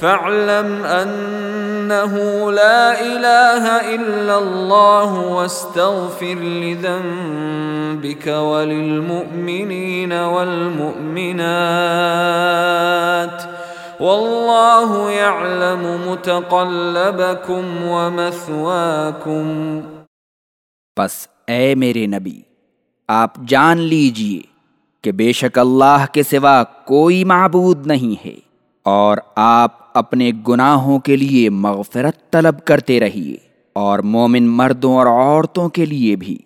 فاعلم انه لا اله الا الله واستغفر لذنبك وللمؤمنين والمؤمنات والله يعلم متقلبكم ومثواكم پس اے میرے نبی، آپ جان لیجیے کہ بے شک اللہ کے سوا کوئی معبود نہیں ہے۔ اور آپ اپنے گناہوں کے لیے مغفرت طلب کرتے رہیے اور مومن مردوں اور عورتوں کے لیے بھی۔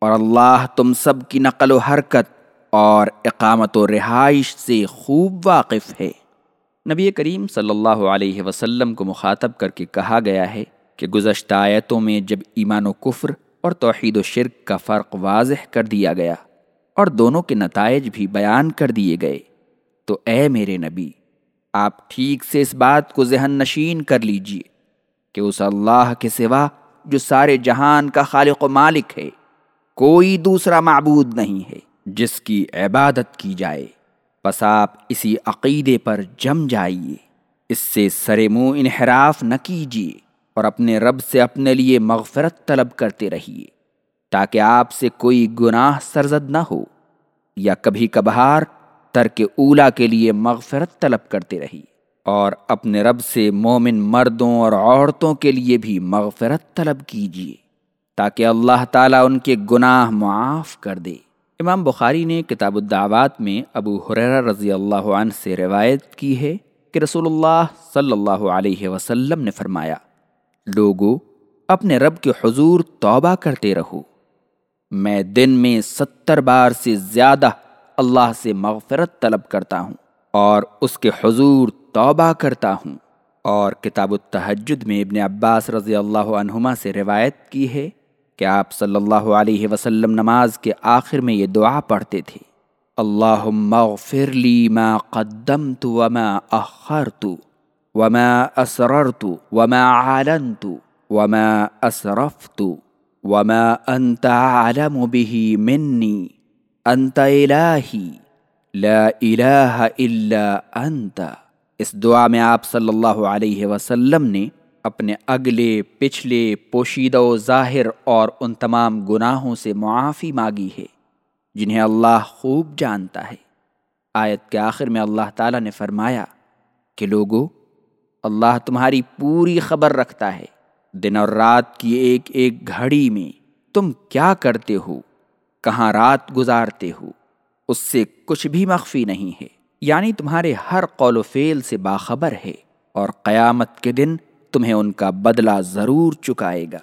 اور اللہ تم سب کی نقل و حرکت اور اقامت و رہائش سے خوب واقف ہے۔ نبی کریم صلی اللہ علیہ وسلم کو مخاطب کر کے کہا گیا ہے کہ گزشتہ آیتوں میں جب ایمان و کفر اور توحید و شرک کا فرق واضح کر دیا گیا اور دونوں کے نتائج بھی بیان کر دیے گئے، تو اے میرے نبی آپ ٹھیک سے اس بات کو ذہن نشین کر لیجیے کہ اس اللہ کے سوا جو سارے جہان کا خالق و مالک ہے، کوئی دوسرا معبود نہیں ہے جس کی عبادت کی جائے۔ بس آپ اسی عقیدے پر جم جائیے۔ اس سے سر منہ انحراف نہ کیجیے اور اپنے رب سے اپنے لیے مغفرت طلب کرتے رہیے تاکہ آپ سے کوئی گناہ سرزد نہ ہو یا کبھی کبھار ترک اولا کے لیے مغفرت طلب کرتے رہیے اور اپنے رب سے مومن مردوں اور عورتوں کے لیے بھی مغفرت طلب کیجیے تاکہ اللہ تعالیٰ ان کے گناہ معاف کر دے۔ امام بخاری نے کتاب الدعوات میں ابو حریرہ رضی اللہ عنہ سے روایت کی ہے کہ رسول اللہ صلی اللہ علیہ وسلم نے فرمایا، لوگو، اپنے رب کے حضور توبہ کرتے رہو۔ میں دن میں ستر بار سے زیادہ اللہ سے مغفرت طلب کرتا ہوں اور اس کے حضور توبہ کرتا ہوں۔ اور کتاب التحجد میں ابن عباس رضی اللہ عنہما سے روایت کی ہے کہ آپ صلی اللہ علیہ وسلم نماز کے آخر میں یہ دعا پڑھتے تھے۔ اللہم اغفر لی ما قدمت وما اخرت وما اسررت وما علنت وما اسرفت وما انت عالم به منی۔ انت الہی، لا الہ الا انت اس دعا میں آپ صلی اللہ علیہ وسلم نے اپنے اگلے، پچھلے، پوشیدہ و ظاہر اور ان تمام گناہوں سے معافی مانگی ہے، جنہیں اللہ خوب جانتا ہے۔ آیت کے آخر میں اللہ تعالیٰ نے فرمایا کہ لوگو، اللہ تمہاری پوری خبر رکھتا ہے۔ دن اور رات کی ایک ایک گھڑی میں تم کیا کرتے ہو؟ کہاں رات گزارتے ہو، اس سے کچھ بھی مخفی نہیں ہے۔ یعنی تمہارے ہر قول و فعل سے باخبر ہے اور قیامت کے دن تمہیں ان کا بدلہ ضرور چکائے گا۔